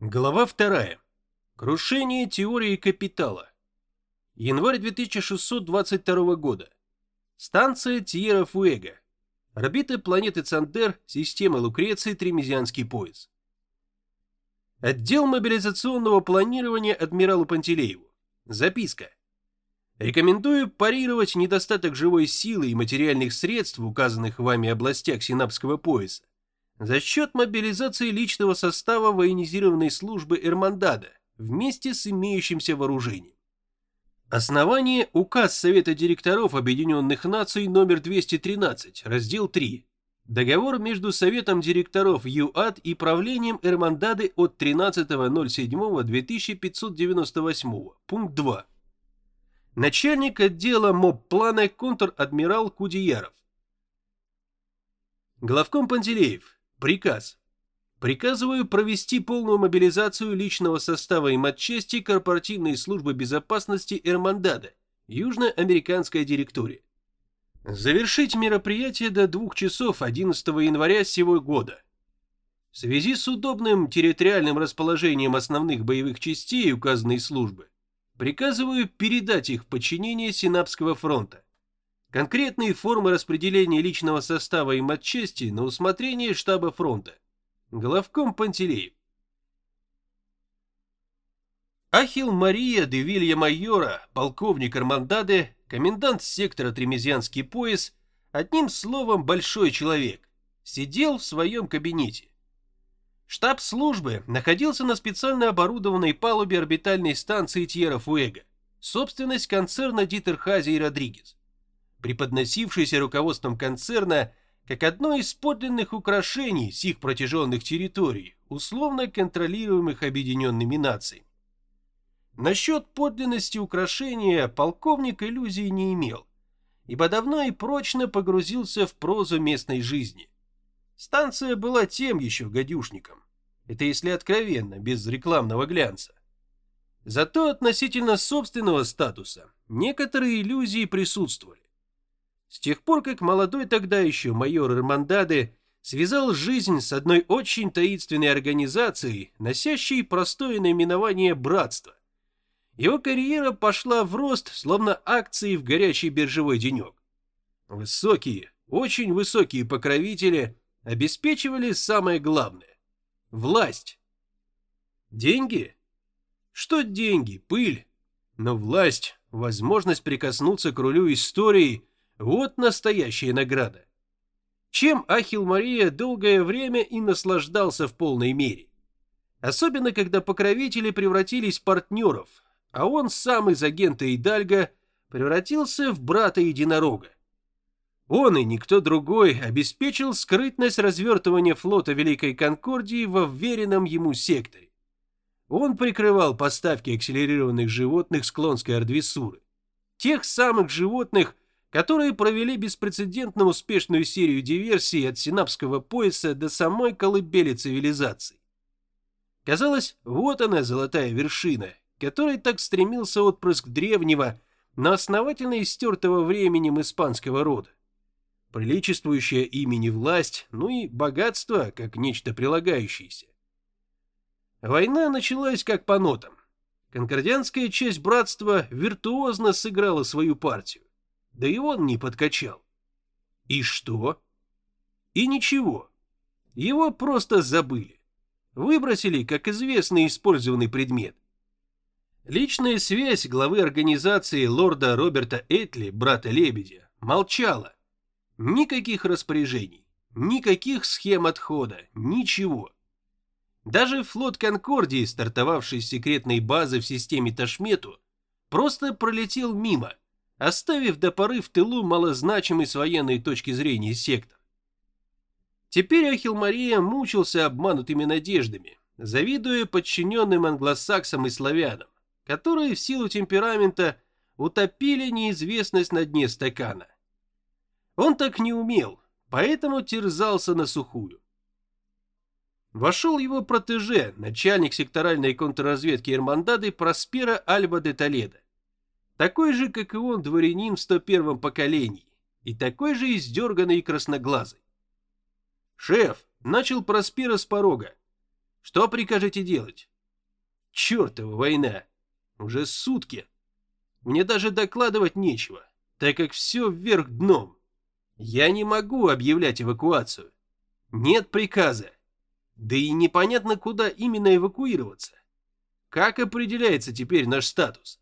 Глава 2. Крушение теории капитала. Январь 2622 года. Станция Тьерра-Фуэго. Орбита планеты Цандер, система Лукреции, Тремезианский пояс. Отдел мобилизационного планирования адмиралу Пантелееву. Записка. Рекомендую парировать недостаток живой силы и материальных средств в указанных вами областях синапского пояса за счет мобилизации личного состава военизированной службы Эрмандада вместе с имеющимся вооружением. Основание – указ Совета директоров Объединенных Наций номер 213, раздел 3. Договор между Советом директоров ЮАД и правлением Эрмандады от 13.07.2598, пункт 2. Начальник отдела МОБ-плана контр-адмирал Кудеяров. Главком Пантелеев – Приказ. Приказываю провести полную мобилизацию личного состава и матчасти корпоративной службы безопасности Эрмандада, южноамериканская директория. Завершить мероприятие до 2 часов 11 января сего года. В связи с удобным территориальным расположением основных боевых частей указанной службы, приказываю передать их подчинение Синапского фронта. Конкретные формы распределения личного состава и матчасти на усмотрение штаба фронта. Головком Пантелеев. Ахил Мария де Вилья Майора, полковник Армандаде, комендант сектора Тремезианский пояс, одним словом большой человек, сидел в своем кабинете. Штаб службы находился на специально оборудованной палубе орбитальной станции Тьерра-Фуэго, собственность концерна Дитерхази и Родригес преподносившийся руководством концерна как одно из подлинных украшений сих протяженных территорий, условно контролируемых объединенными нациями. Насчет подлинности украшения полковник иллюзий не имел, ибо давно и прочно погрузился в прозу местной жизни. Станция была тем еще гадюшником, это если откровенно, без рекламного глянца. Зато относительно собственного статуса некоторые иллюзии присутствовали. С тех пор, как молодой тогда еще майор Эрмандаде связал жизнь с одной очень таинственной организацией, носящей простое наименование «Братство». Его карьера пошла в рост, словно акции в горячий биржевой денек. Высокие, очень высокие покровители обеспечивали самое главное – власть. Деньги? Что деньги? Пыль. Но власть, возможность прикоснуться к рулю истории – вот настоящая награда. Чем Ахил Мария долгое время и наслаждался в полной мере. Особенно, когда покровители превратились в партнеров, а он сам из агента Идальга превратился в брата единорога. Он и никто другой обеспечил скрытность развертывания флота Великой Конкордии во вверенном ему секторе. Он прикрывал поставки акселерированных животных с клонской ардвесуры. Тех самых животных, которые провели беспрецедентно успешную серию диверсий от Синапского пояса до самой колыбели цивилизации. Казалось, вот она золотая вершина, которой так стремился отпрыск древнего, но основательно истертого временем испанского рода. Приличествующая имени власть, ну и богатство, как нечто прилагающееся. Война началась как по нотам. Конкордианская часть братства виртуозно сыграла свою партию да и он не подкачал. И что? И ничего. Его просто забыли. Выбросили, как известный использованный предмет. Личная связь главы организации лорда Роберта Этли, брата Лебедя, молчала. Никаких распоряжений, никаких схем отхода, ничего. Даже флот Конкордии, стартовавший с секретной базы в системе Ташмету, просто пролетел мимо – оставив до поры в тылу малозначимый с военной точки зрения сектор. Теперь Ахил Мария мучился обманутыми надеждами, завидуя подчиненным англосаксам и славянам, которые в силу темперамента утопили неизвестность на дне стакана. Он так не умел, поэтому терзался на сухую. Вошел его протеже, начальник секторальной контрразведки Эрмандады Проспера Альба де Толедо. Такой же, как и он, дворянин в 101-м поколении. И такой же издерганный и красноглазый. «Шеф!» — начал Проспера с порога. Что прикажете делать? Чёртова война. Уже сутки. Мне даже докладывать нечего, так как все вверх дном. Я не могу объявлять эвакуацию. Нет приказа. Да и непонятно, куда именно эвакуироваться. Как определяется теперь наш статус?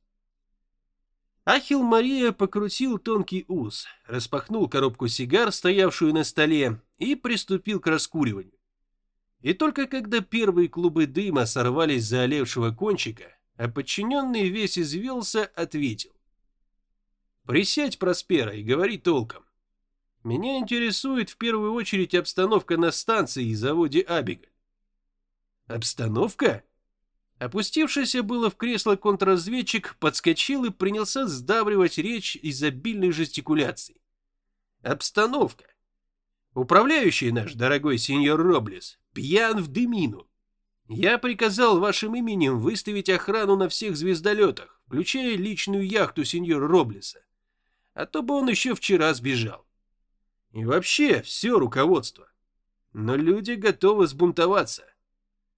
Ахил Мария покрутил тонкий ус, распахнул коробку сигар, стоявшую на столе, и приступил к раскуриванию. И только когда первые клубы дыма сорвались за олевшего кончика, а подчиненный весь извелся, ответил. «Присядь, Проспера, и говори толком. Меня интересует в первую очередь обстановка на станции и заводе Абигаль». «Обстановка?» Опустившийся было в кресло контрразведчик подскочил и принялся сдавливать речь изобильной жестикуляцией. Обстановка. Управляющий наш, дорогой сеньор Роблес, пьян в дымину. Я приказал вашим именем выставить охрану на всех звездолетах, включая личную яхту сеньора Роблеса. А то бы он еще вчера сбежал. И вообще, все руководство. Но люди готовы сбунтоваться.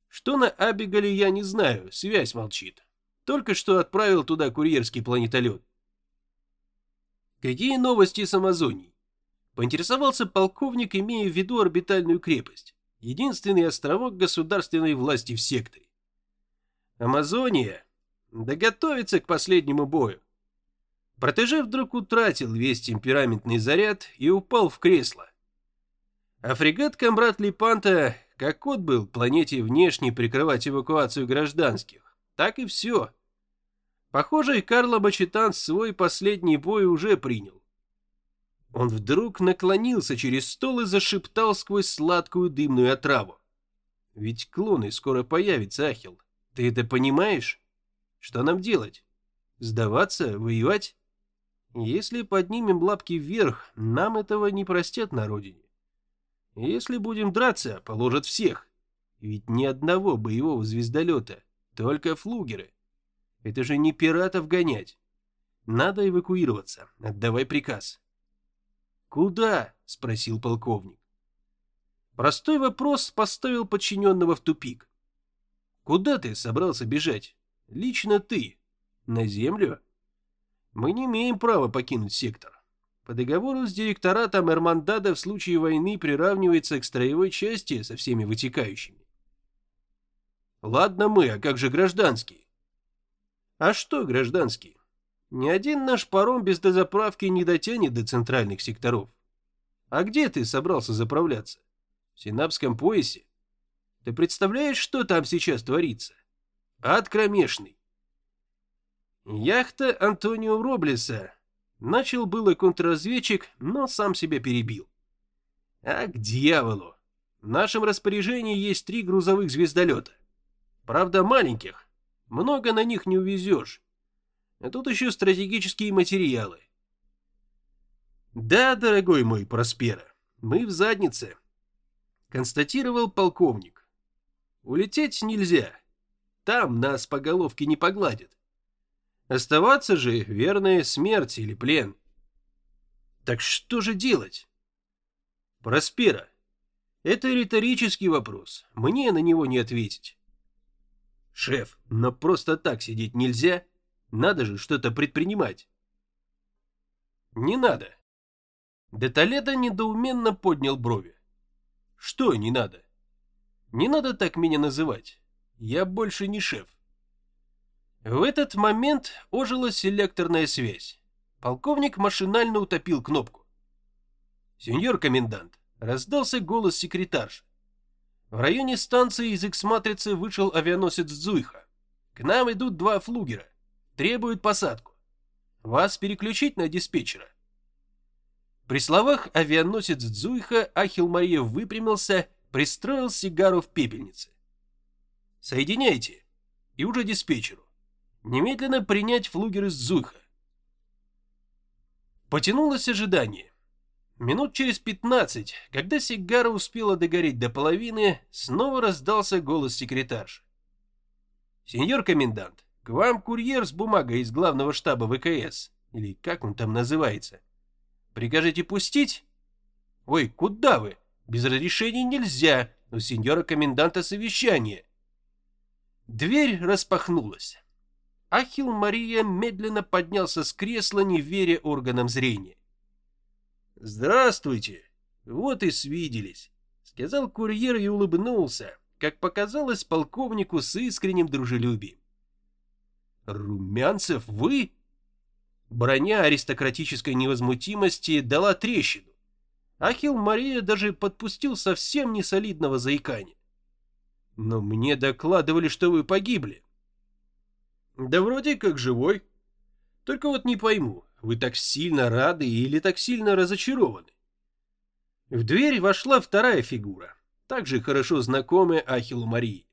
Что на Абигале я не знаю, связь молчит. Только что отправил туда курьерский планетолет. Какие новости с Амазонией? Поинтересовался полковник, имея в виду орбитальную крепость. Единственный островок государственной власти в секторе. Амазония доготовится к последнему бою. Протеже вдруг утратил весь темпераментный заряд и упал в кресло. А фрегат Камбрат Липанта как отбыл планете внешне прикрывать эвакуацию гражданских, так и все. Похоже, и Карло Бачитан свой последний бой уже принял. Он вдруг наклонился через стол и зашептал сквозь сладкую дымную отраву. «Ведь клоны скоро появятся, Ахил. Ты это понимаешь? Что нам делать? Сдаваться? Воевать? Если поднимем лапки вверх, нам этого не простят на родине. Если будем драться, положат всех. Ведь ни одного боевого звездолета, только флугеры. Это же не пиратов гонять. Надо эвакуироваться, отдавай приказ. «Куда?» – спросил полковник. Простой вопрос поставил подчиненного в тупик. «Куда ты собрался бежать? Лично ты. На землю?» «Мы не имеем права покинуть сектор. По договору с директоратом Эрмандада в случае войны приравнивается к строевой части со всеми вытекающими. Ладно мы, а как же гражданские? А что гражданские? Ни один наш паром без дозаправки не дотянет до центральных секторов. А где ты собрался заправляться? В Синапском поясе? Ты представляешь, что там сейчас творится? Ад кромешный. Яхта Антонио Роблеса Начал было контрразведчик, но сам себя перебил. А к дьяволу! В нашем распоряжении есть три грузовых звездолета. Правда, маленьких. Много на них не увезешь. А тут еще стратегические материалы. Да, дорогой мой Проспера, мы в заднице. Констатировал полковник. Улететь нельзя. Там нас по головке не погладят. Оставаться же верная смерть или плен. Так что же делать? Проспера. Это риторический вопрос. Мне на него не ответить. Шеф, но просто так сидеть нельзя. Надо же что-то предпринимать. Не надо. Де Толедо недоуменно поднял брови. Что не надо? Не надо так меня называть. Я больше не шеф. В этот момент ожила селекторная связь. Полковник машинально утопил кнопку. «Сеньор комендант», — раздался голос секретарши. В районе станции из X-матрицы вышел авианосец Зуйха. К нам идут два флугера. Требуют посадку. Вас переключить на диспетчера. При словах авианосец Дзуйха Ахил Мария выпрямился, пристроил сигару в пепельнице. «Соединяйте!» И уже диспетчеру. Немедленно принять флугер из Зуйха. Потянулось ожидание. Минут через пятнадцать, когда сигара успела догореть до половины, снова раздался голос секретарши. «Сеньор комендант, к вам курьер с бумагой из главного штаба ВКС, или как он там называется. Прикажете пустить?» «Ой, куда вы? Без разрешения нельзя, у сеньора коменданта совещание. Дверь распахнулась. Ахил Мария медленно поднялся с кресла, не веря органам зрения. «Здравствуйте! Вот и свиделись!» — сказал курьер и улыбнулся, как показалось полковнику с искренним дружелюбием. «Румянцев, вы?» Броня аристократической невозмутимости дала трещину. Ахил Мария даже подпустил совсем несолидного заикания. «Но мне докладывали, что вы погибли». «Да вроде как живой. Только вот не пойму, вы так сильно рады или так сильно разочарованы?» В дверь вошла вторая фигура, также хорошо знакомая Ахиллу Марии.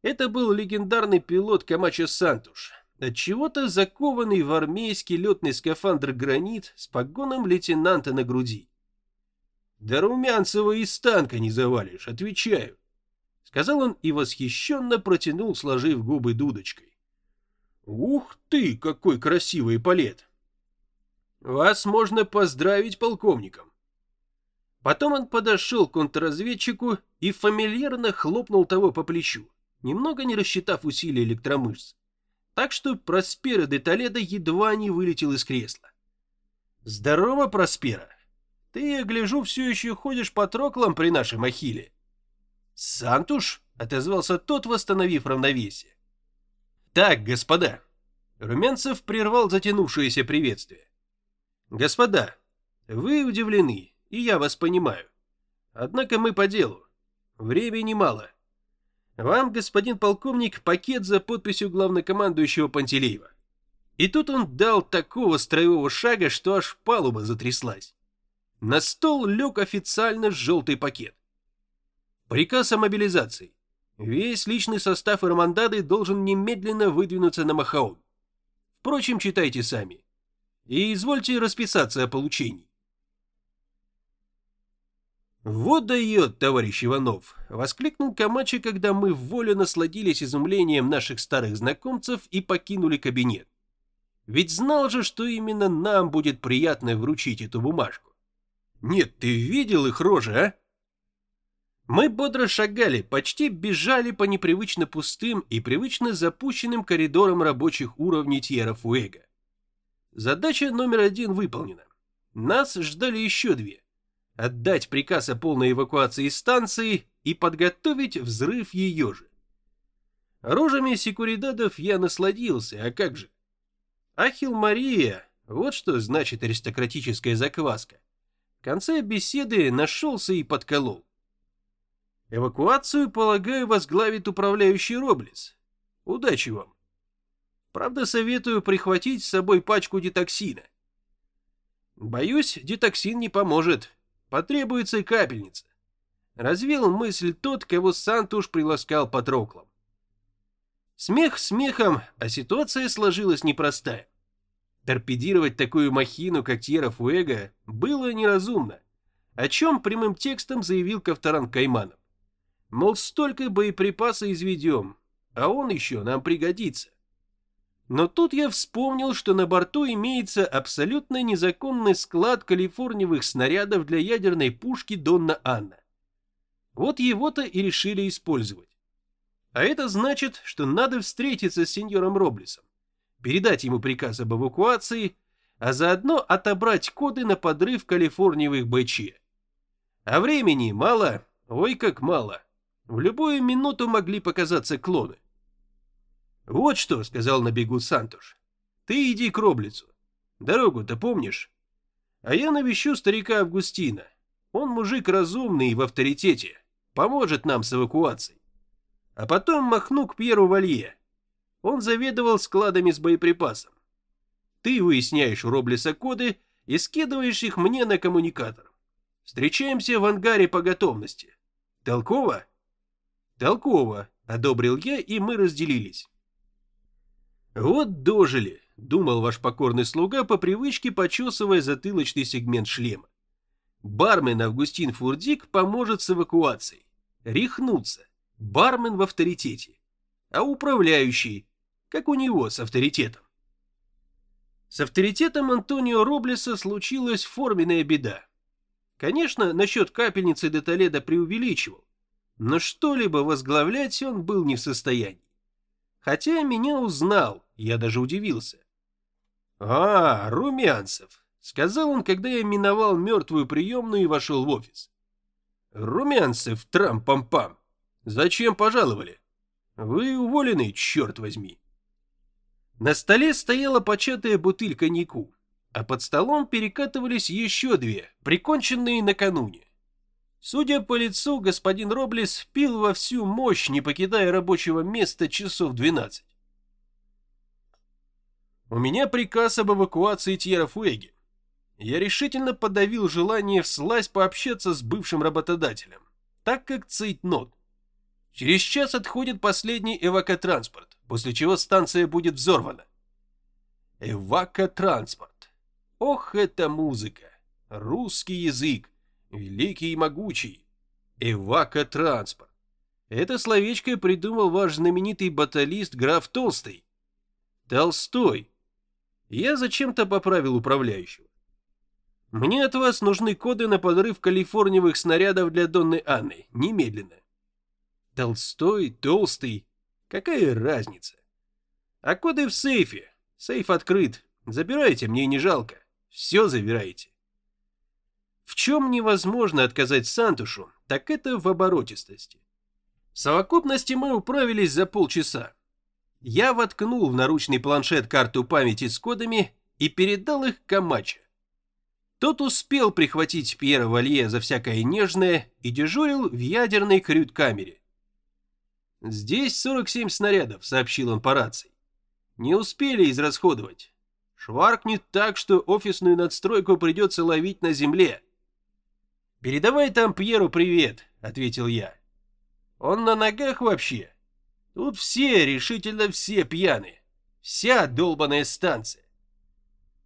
Это был легендарный пилот Камача Сантуш, от чего-то закованный в армейский летный скафандр «Гранит» с погоном лейтенанта на груди. «Да Румянцева из танка не завалишь, отвечаю», — сказал он и восхищенно протянул, сложив губы дудочкой. «Ух ты, какой красивый палет! Вас можно поздравить полковником. Потом он подошел к контрразведчику и фамильярно хлопнул того по плечу, немного не рассчитав усилия электромышц. Так что Проспера де Толедо едва не вылетел из кресла. «Здорово, Проспера! Ты, я гляжу, все еще ходишь по троклам при нашем Ахилле». «Сантуш?» — отозвался тот, восстановив равновесие. «Так, господа!» Румянцев прервал затянувшееся приветствие. Господа, вы удивлены, и я вас понимаю. Однако мы по делу. Времени мало. Вам, господин полковник, пакет за подписью главнокомандующего Пантелеева. И тут он дал такого строевого шага, что аж палуба затряслась. На стол лег официально желтый пакет. Приказ о мобилизации. Весь личный состав Эрмандады должен немедленно выдвинуться на Махаон. Впрочем, читайте сами и извольте расписаться о получении. «Вот дает, товарищ Иванов!» — воскликнул Камачи, когда мы в волю насладились изумлением наших старых знакомцев и покинули кабинет. Ведь знал же, что именно нам будет приятно вручить эту бумажку. Нет, ты видел их рожи, а? Мы бодро шагали, почти бежали по непривычно пустым и привычно запущенным коридорам рабочих уровней Тьера Фуэга. Задача номер один выполнена. Нас ждали еще две. Отдать приказ о полной эвакуации станции и подготовить взрыв ее же. Рожами секуридадов я насладился, а как же? Ахил Мария, вот что значит аристократическая закваска. В конце беседы нашелся и подколол. Эвакуацию, полагаю, возглавит управляющий Роблес. Удачи вам. Правда, советую прихватить с собой пачку детоксина. Боюсь, детоксин не поможет. Потребуется капельница. Развел мысль тот, кого Сантуш приласкал Патроклом. Смех смехом, а ситуация сложилась непростая. Торпедировать такую махину, как Тьера Фуэго, было неразумно, о чем прямым текстом заявил Ковторан Кайманов. Мол, столько боеприпаса изведем, а он еще нам пригодится. Но тут я вспомнил, что на борту имеется абсолютно незаконный склад калифорниевых снарядов для ядерной пушки Донна Анна. Вот его-то и решили использовать. А это значит, что надо встретиться с сеньором Роблесом, передать ему приказ об эвакуации, а заодно отобрать коды на подрыв калифорниевых БЧ. А времени мало, ой как мало. В любую минуту могли показаться клоны. «Вот что», — сказал на бегу Сантуш. «Ты иди к Роблицу. Дорогу-то помнишь? А я навещу старика Августина. Он мужик разумный и в авторитете. Поможет нам с эвакуацией. А потом махну к Пьеру Валье. Он заведовал складами с боеприпасом. Ты выясняешь у Роблиса коды и скидываешь их мне на коммуникатор. Встречаемся в ангаре по готовности. Толково? Толково, одобрил я, и мы разделились. «Вот дожили», — думал ваш покорный слуга по привычке, почесывая затылочный сегмент шлема. Бармен Августин Фурдик поможет с эвакуацией. Рехнуться. Бармен в авторитете. А управляющий, как у него с авторитетом. С авторитетом Антонио Роблеса случилась форменная беда. Конечно, насчет капельницы де Толедо преувеличивал, но что-либо возглавлять он был не в состоянии. Хотя меня узнал, я даже удивился. «А, Румянцев», — сказал он, когда я миновал мертвую приемную и вошел в офис. «Румянцев, трам-пам-пам, зачем пожаловали? Вы уволены, черт возьми». На столе стояла початая бутыль коньяку, а под столом перекатывались еще две, приконченные накануне. Судя по лицу, господин Роблес пил во всю мощь, не покидая рабочего места часов 12. У меня приказ об эвакуации Тьера Фуэги. Я решительно подавил желание вслазь пообщаться с бывшим работодателем, так как цейтнот. Через час отходит последний эвакотранспорт, после чего станция будет взорвана. Эвакотранспорт. Ох, это музыка. Русский язык великий и могучий, эвакотранспорт. Это словечко придумал ваш знаменитый баталист граф Толстый. Толстой. Я зачем-то поправил управляющего. Мне от вас нужны коды на подрыв калифорниевых снарядов для Донны Анны. Немедленно. Толстой, толстый. Какая разница? А коды в сейфе. Сейф открыт. Забирайте, мне не жалко. Все забирайте. В чем невозможно отказать Сантушу, так это в оборотистости. В совокупности мы управились за полчаса. Я воткнул в наручный планшет карту памяти с кодами и передал их Камаче. Тот успел прихватить Пьера Валье за всякое нежное и дежурил в ядерной крют-камере. «Здесь 47 снарядов», — сообщил он по рации. «Не успели израсходовать. Шваркнет так, что офисную надстройку придется ловить на земле. «Передавай там Пьеру привет», — ответил я. «Он на ногах вообще? Тут все, решительно все пьяные. Вся долбаная станция».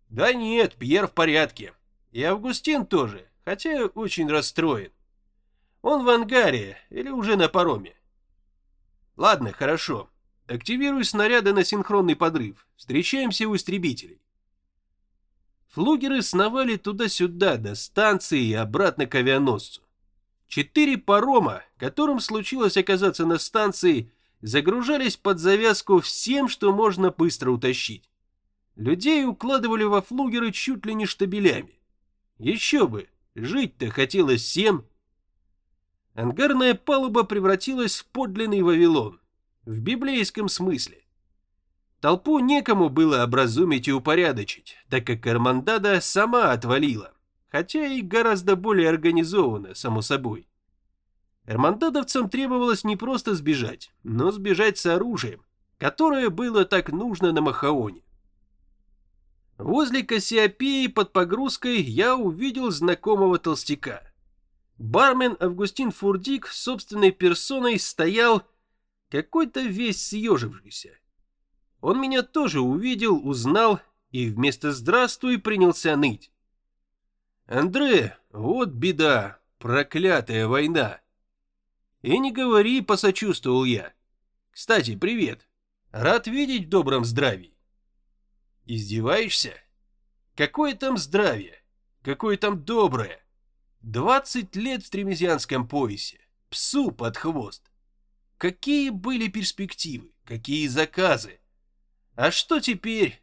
«Да нет, Пьер в порядке. И Августин тоже, хотя очень расстроен. Он в ангаре или уже на пароме». «Ладно, хорошо. Активируй снаряды на синхронный подрыв. Встречаемся у истребителей». Флугеры сновали туда-сюда, до станции и обратно к авианосцу. Четыре парома, которым случилось оказаться на станции, загружались под завязку всем, что можно быстро утащить. Людей укладывали во флугеры чуть ли не штабелями. Еще бы, жить-то хотелось всем. Ангарная палуба превратилась в подлинный Вавилон, в библейском смысле. Толпу некому было образумить и упорядочить, так как Кармандада сама отвалила, хотя и гораздо более организованно, само собой. Эрмандадовцам требовалось не просто сбежать, но сбежать с оружием, которое было так нужно на Махаоне. Возле Кассиопеи под погрузкой я увидел знакомого толстяка. Бармен Августин Фурдик собственной персоной стоял какой-то весь съежившийся, он меня тоже увидел, узнал и вместо «здравствуй» принялся ныть. «Андре, вот беда, проклятая война!» «И не говори», — посочувствовал я. «Кстати, привет. Рад видеть в добром здравии». «Издеваешься? Какое там здравие? Какое там доброе? Двадцать лет в тремезианском поясе. Псу под хвост. Какие были перспективы? Какие заказы? А что теперь?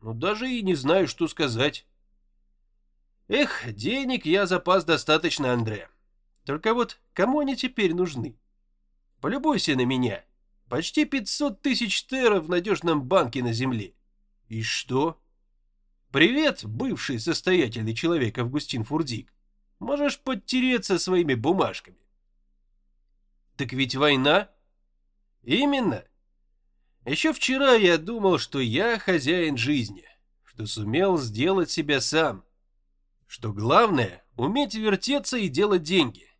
Ну, даже и не знаю, что сказать. Эх, денег я запас достаточно, Андре. Только вот кому они теперь нужны? Полюбуйся на меня. Почти 500 тысяч тера в надежном банке на земле. И что? Привет, бывший состоятельный человек Августин Фурдик. Можешь подтереться своими бумажками. Так ведь война? Именно. Еще вчера я думал, что я хозяин жизни, что сумел сделать себя сам. Что главное — уметь вертеться и делать деньги.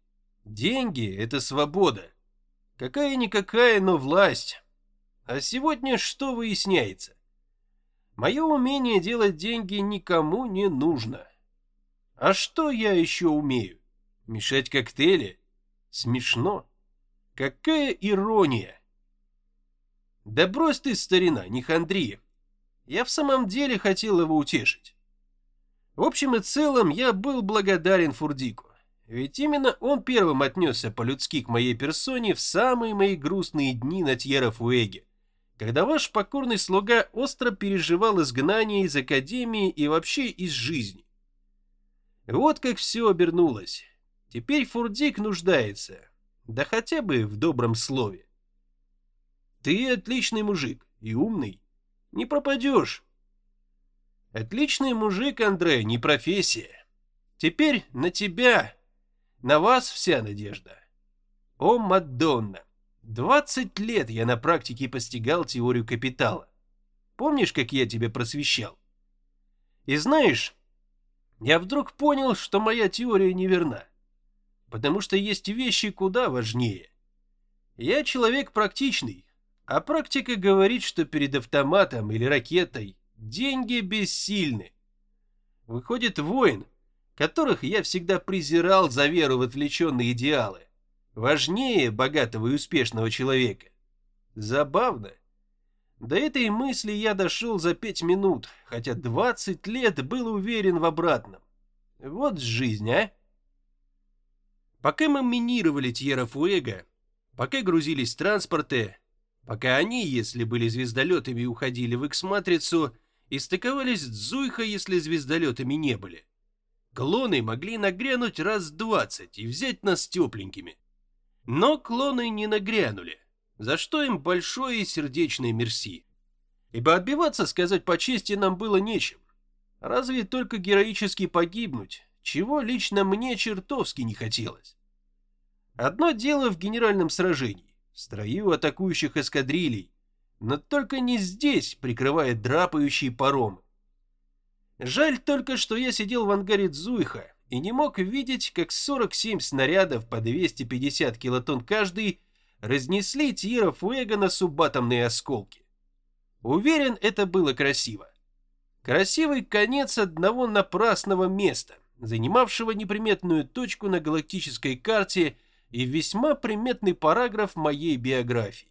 Деньги — это свобода. Какая-никакая, но власть. А сегодня что выясняется? Мое умение делать деньги никому не нужно. А что я еще умею? Мешать коктейли? Смешно. Какая ирония! Да брось ты, старина, не хандри. Я в самом деле хотел его утешить. В общем и целом, я был благодарен Фурдику. ведь именно он первым отнесся по-людски к моей персоне в самые мои грустные дни на Тьера-Фуэге, когда ваш покорный слуга остро переживал изгнание из Академии и вообще из жизни. Вот как все обернулось. Теперь Фурдик нуждается, да хотя бы в добром слове. Ты отличный мужик и умный, не пропадешь. Отличный мужик, Андрей, не профессия. Теперь на тебя, на вас вся надежда. О, Мадонна! 20 лет я на практике постигал теорию капитала. Помнишь, как я тебя просвещал? И знаешь, я вдруг понял, что моя теория неверна. Потому что есть вещи куда важнее. Я человек практичный, а практика говорит, что перед автоматом или ракетой деньги бессильны. Выходит, воин, которых я всегда презирал за веру в отвлеченные идеалы, важнее богатого и успешного человека. Забавно. До этой мысли я дошел за пять минут, хотя 20 лет был уверен в обратном. Вот жизнь, а? Пока мы минировали Тьерра-Фуэго, пока грузились транспорты, пока они, если были звездолетами, уходили в X-матрицу и стыковались с Зуйха, если звездолетами не были, клоны могли нагрянуть раз двадцать и взять нас тепленькими. Но клоны не нагрянули, за что им большое и сердечное мерси. Ибо отбиваться, сказать по чести, нам было нечем. Разве только героически погибнуть, чего лично мне чертовски не хотелось. Одно дело в генеральном сражении, строю атакующих эскадрилей, но только не здесь, прикрывая драпающие паромы. Жаль только, что я сидел в ангаре Дзуйха и не мог видеть, как 47 снарядов по 250 килотонн каждый разнесли Тьера Фуэго на субатомные осколки. Уверен, это было красиво. Красивый конец одного напрасного места, занимавшего неприметную точку на галактической карте и весьма приметный параграф моей биографии.